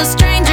a stranger.